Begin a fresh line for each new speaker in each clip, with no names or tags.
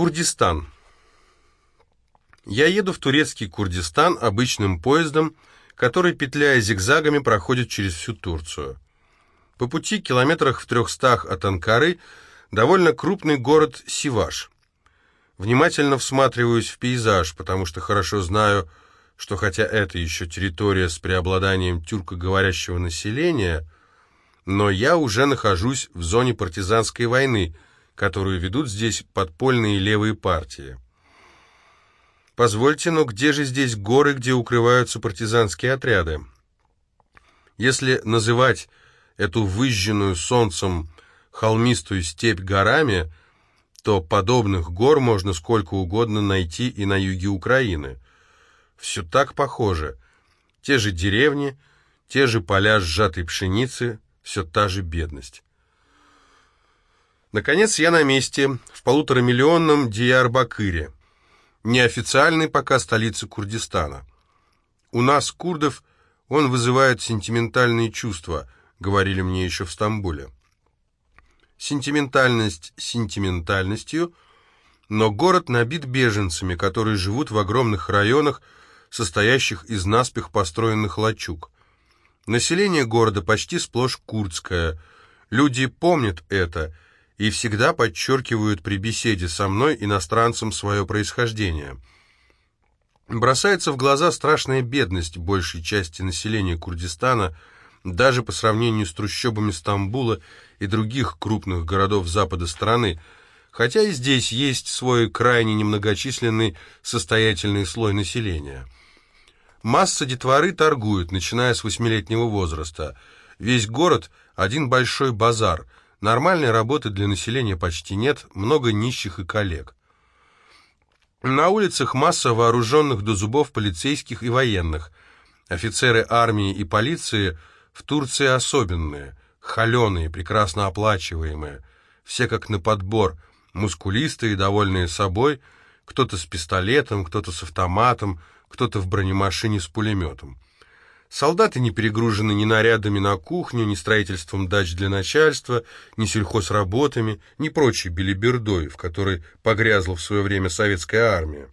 Курдистан. Я еду в турецкий Курдистан обычным поездом, который, петляя зигзагами, проходит через всю Турцию. По пути, километрах в трехстах от Анкары, довольно крупный город Сиваш. Внимательно всматриваюсь в пейзаж, потому что хорошо знаю, что хотя это еще территория с преобладанием тюркоговорящего населения, но я уже нахожусь в зоне партизанской войны, которую ведут здесь подпольные левые партии. Позвольте, но где же здесь горы, где укрываются партизанские отряды? Если называть эту выжженную солнцем холмистую степь горами, то подобных гор можно сколько угодно найти и на юге Украины. Все так похоже. Те же деревни, те же поля сжатой пшеницы, все та же бедность. Наконец я на месте, в полуторамиллионном Диярбакыре, неофициальной пока столице Курдистана. У нас, курдов, он вызывает сентиментальные чувства, говорили мне еще в Стамбуле. Сентиментальность сентиментальностью, но город набит беженцами, которые живут в огромных районах, состоящих из наспех построенных лачуг. Население города почти сплошь курдское. Люди помнят это и всегда подчеркивают при беседе со мной, иностранцам, свое происхождение. Бросается в глаза страшная бедность большей части населения Курдистана, даже по сравнению с трущобами Стамбула и других крупных городов запада страны, хотя и здесь есть свой крайне немногочисленный состоятельный слой населения – Масса детворы торгует, начиная с восьмилетнего возраста. Весь город – один большой базар. Нормальной работы для населения почти нет, много нищих и коллег. На улицах масса вооруженных до зубов полицейских и военных. Офицеры армии и полиции в Турции особенные, холеные, прекрасно оплачиваемые. Все как на подбор, мускулистые, довольные собой, кто-то с пистолетом, кто-то с автоматом – кто-то в бронемашине с пулеметом. Солдаты не перегружены ни нарядами на кухню, ни строительством дач для начальства, ни сельхозработами, ни прочей белибердой, в которой погрязла в свое время советская армия.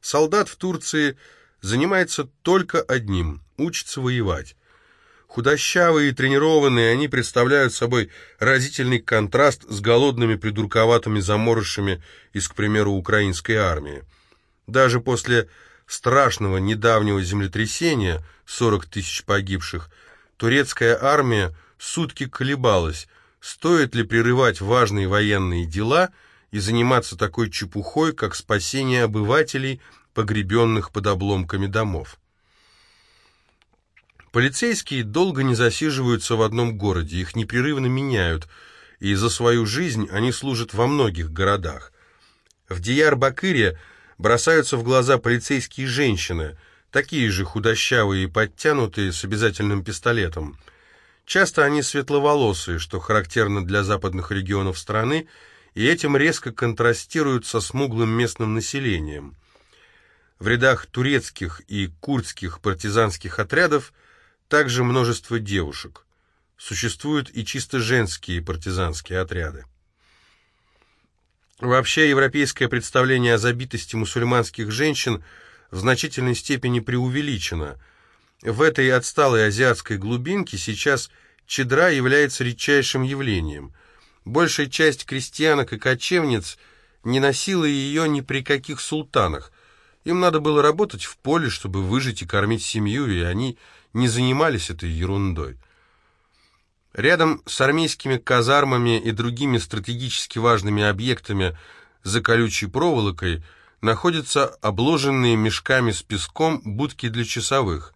Солдат в Турции занимается только одним – учится воевать. Худощавые и тренированные, они представляют собой разительный контраст с голодными придурковатыми заморышами из, к примеру, украинской армии. Даже после страшного недавнего землетрясения, 40 тысяч погибших, турецкая армия сутки колебалась, стоит ли прерывать важные военные дела и заниматься такой чепухой, как спасение обывателей, погребенных под обломками домов. Полицейские долго не засиживаются в одном городе, их непрерывно меняют, и за свою жизнь они служат во многих городах. В Дияр-Бакыре бросаются в глаза полицейские женщины, такие же худощавые и подтянутые, с обязательным пистолетом. Часто они светловолосые, что характерно для западных регионов страны, и этим резко контрастируют со смуглым местным населением. В рядах турецких и курдских партизанских отрядов также множество девушек. Существуют и чисто женские партизанские отряды. Вообще, европейское представление о забитости мусульманских женщин в значительной степени преувеличено. В этой отсталой азиатской глубинке сейчас чедра является редчайшим явлением. Большая часть крестьянок и кочевниц не носила ее ни при каких султанах. Им надо было работать в поле, чтобы выжить и кормить семью, и они не занимались этой ерундой. Рядом с армейскими казармами и другими стратегически важными объектами за колючей проволокой находятся обложенные мешками с песком будки для часовых.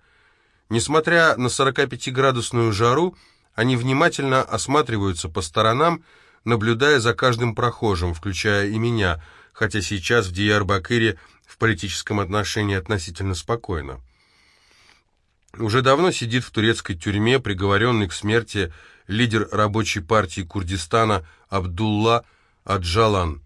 Несмотря на 45-градусную жару, они внимательно осматриваются по сторонам, наблюдая за каждым прохожим, включая и меня, хотя сейчас в Диярбакыре в политическом отношении относительно спокойно уже давно сидит в турецкой тюрьме, приговоренный к смерти лидер рабочей партии Курдистана Абдулла Аджалан.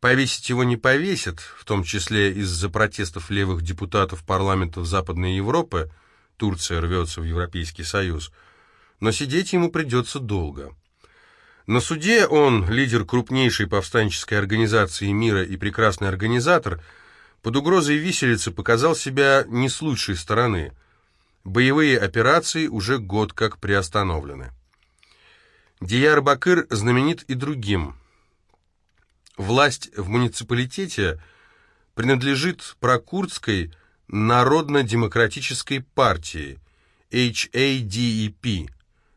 Повесить его не повесят, в том числе из-за протестов левых депутатов парламентов Западной Европы, Турция рвется в Европейский Союз, но сидеть ему придется долго. На суде он, лидер крупнейшей повстанческой организации мира и прекрасный организатор, под угрозой виселицы показал себя не с лучшей стороны. Боевые операции уже год как приостановлены. Диярбакыр знаменит и другим. Власть в муниципалитете принадлежит прокурдской Народно-демократической партии HADEP,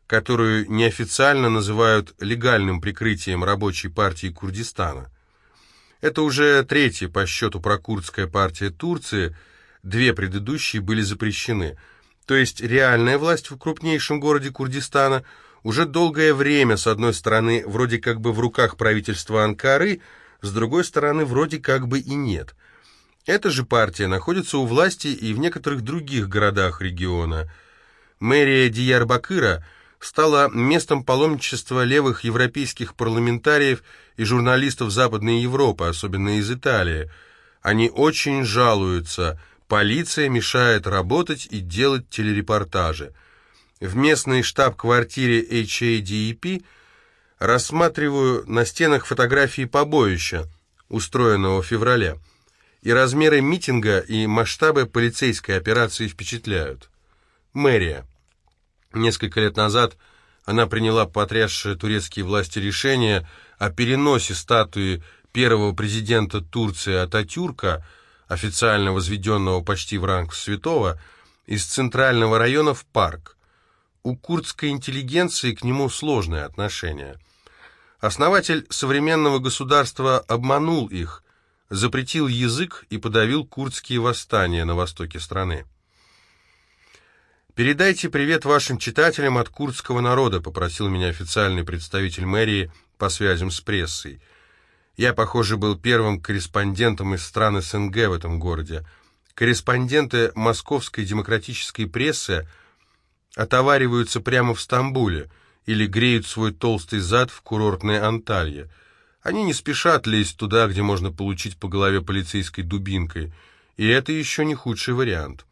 которую неофициально называют легальным прикрытием рабочей партии Курдистана. Это уже третья по счету прокурдская партия Турции, две предыдущие были запрещены. То есть реальная власть в крупнейшем городе Курдистана уже долгое время, с одной стороны, вроде как бы в руках правительства Анкары, с другой стороны, вроде как бы и нет. Эта же партия находится у власти и в некоторых других городах региона. Мэрия Диярбакыра – стала местом паломничества левых европейских парламентариев и журналистов Западной Европы, особенно из Италии. Они очень жалуются, полиция мешает работать и делать телерепортажи. В местной штаб-квартире HADEP рассматриваю на стенах фотографии побоища, устроенного в феврале, и размеры митинга и масштабы полицейской операции впечатляют. Мэрия. Несколько лет назад она приняла потрясшие турецкие власти решение о переносе статуи первого президента Турции Ататюрка, официально возведенного почти в ранг святого, из центрального района в парк. У курдской интеллигенции к нему сложное отношение. Основатель современного государства обманул их, запретил язык и подавил курдские восстания на востоке страны. «Передайте привет вашим читателям от курдского народа», — попросил меня официальный представитель мэрии по связям с прессой. Я, похоже, был первым корреспондентом из стран СНГ в этом городе. Корреспонденты московской демократической прессы отовариваются прямо в Стамбуле или греют свой толстый зад в курортной Анталье. Они не спешат лезть туда, где можно получить по голове полицейской дубинкой, и это еще не худший вариант.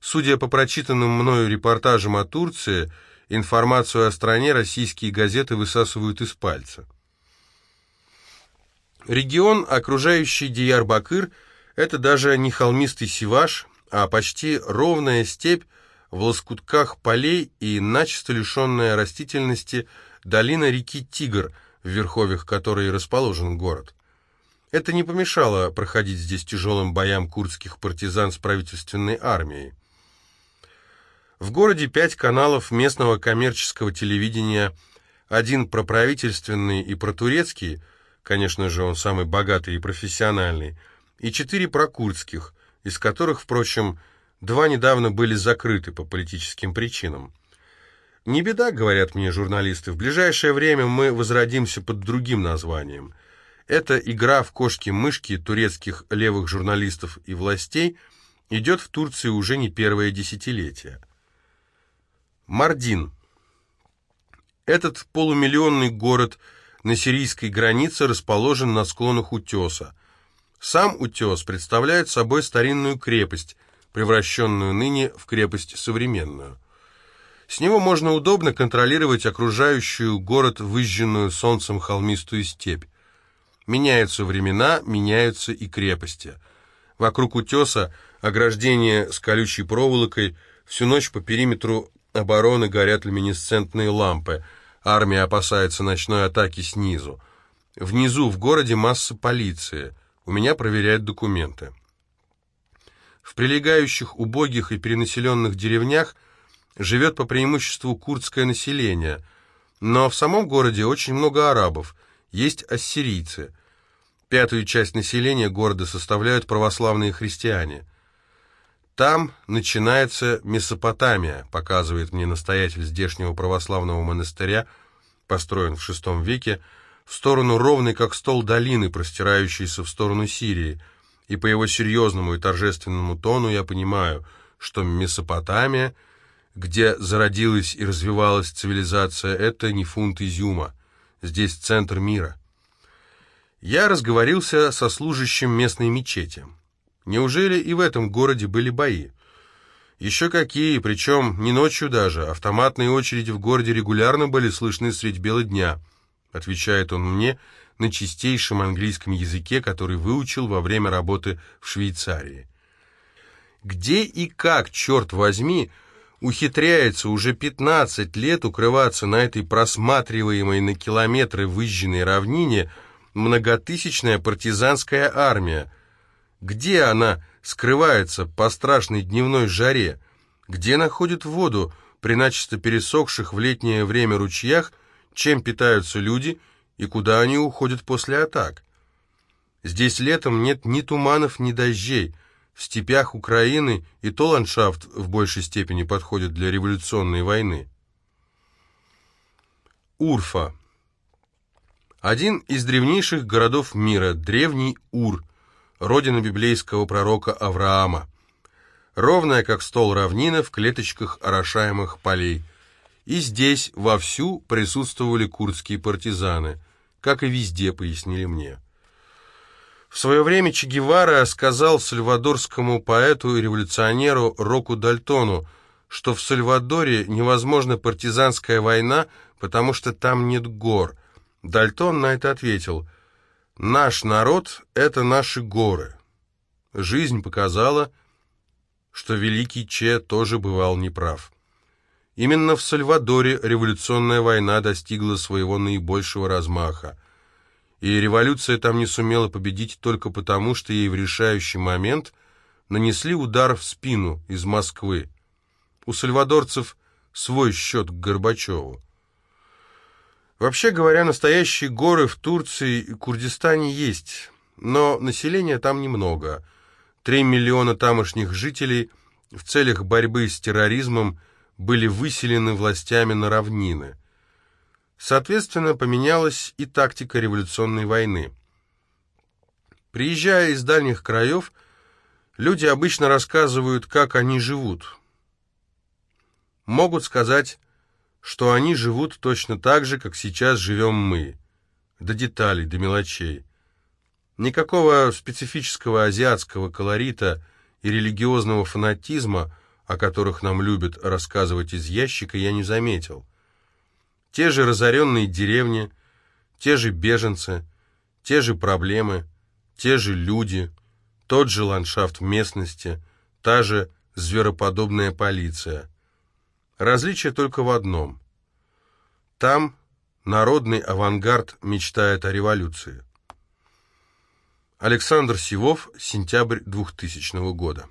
Судя по прочитанным мною репортажам о Турции, информацию о стране российские газеты высасывают из пальца. Регион, окружающий Диярбакыр, это даже не холмистый Сиваш, а почти ровная степь в лоскутках полей и начисто лишенная растительности долина реки Тигр, в верховьях которой расположен город. Это не помешало проходить здесь тяжелым боям курдских партизан с правительственной армией. В городе пять каналов местного коммерческого телевидения, один проправительственный и протурецкий, конечно же, он самый богатый и профессиональный, и четыре прокурдских, из которых, впрочем, два недавно были закрыты по политическим причинам. «Не беда», — говорят мне журналисты, — «в ближайшее время мы возродимся под другим названием. Эта игра в кошки-мышки турецких левых журналистов и властей идет в Турции уже не первое десятилетие». Мардин. Этот полумиллионный город на сирийской границе расположен на склонах утеса. Сам утес представляет собой старинную крепость, превращенную ныне в крепость современную. С него можно удобно контролировать окружающую город выжженную солнцем холмистую степь. Меняются времена, меняются и крепости. Вокруг утеса ограждение с колючей проволокой, всю ночь по периметру обороны горят люминесцентные лампы. Армия опасается ночной атаки снизу. Внизу в городе масса полиции. У меня проверяют документы. В прилегающих убогих и перенаселенных деревнях живет по преимуществу курдское население, но в самом городе очень много арабов, есть ассирийцы. Пятую часть населения города составляют православные христиане – там начинается Месопотамия, показывает мне настоятель здешнего православного монастыря, построен в VI веке, в сторону ровной, как стол долины, простирающейся в сторону Сирии, и по его серьезному и торжественному тону я понимаю, что Месопотамия, где зародилась и развивалась цивилизация, это не фунт изюма, здесь центр мира. Я разговорился со служащим местной мечети. Неужели и в этом городе были бои? Еще какие, причем не ночью даже. Автоматные очереди в городе регулярно были слышны средь бела дня. — отвечает он мне на чистейшем английском языке, который выучил во время работы в Швейцарии. Где и как, черт возьми, ухитряется уже 15 лет укрываться на этой просматриваемой на километры выжженной равнине многотысячная партизанская армия? Где она скрывается по страшной дневной жаре? Где находит воду при начисто пересохших в летнее время ручьях, чем питаются люди и куда они уходят после атак? Здесь летом нет ни туманов, ни дождей, в степях Украины и то ландшафт в большей степени подходит для революционной войны. Урфа. Один из древнейших городов мира, древний Ур, родина библейского пророка Авраама. Ровная, как стол равнина в клеточках орошаемых полей. И здесь вовсю присутствовали курдские партизаны, как и везде, пояснили мне. В свое время Че Гевара сказал сальвадорскому поэту и революционеру Року Дальтону, что в Сальвадоре невозможна партизанская война, потому что там нет гор. Дальтон на это ответил, «Наш народ — это наши горы». Жизнь показала, что великий Че тоже бывал неправ. Именно в Сальвадоре революционная война достигла своего наибольшего размаха и революция там не сумела победить только потому, что ей в решающий момент нанесли удар в спину из Москвы. У сальвадорцев свой счет к Горбачеву. Вообще говоря, настоящие горы в Турции и Курдистане есть, но населения там немного. Три миллиона тамошних жителей в целях борьбы с терроризмом были выселены властями на равнины – Соответственно, поменялась и тактика революционной войны. Приезжая из дальних краев, люди обычно рассказывают, как они живут. Могут сказать, что они живут точно так же, как сейчас живем мы, до деталей, до мелочей. Никакого специфического азиатского колорита и религиозного фанатизма, о которых нам любят рассказывать из ящика, я не заметил. Те же разоренные деревни, те же беженцы, те же проблемы, те же люди, тот же ландшафт местности, та же звероподобная полиция. Различие только в одном. Там народный авангард мечтает о революции. Александр Сивов, сентябрь 2000 года.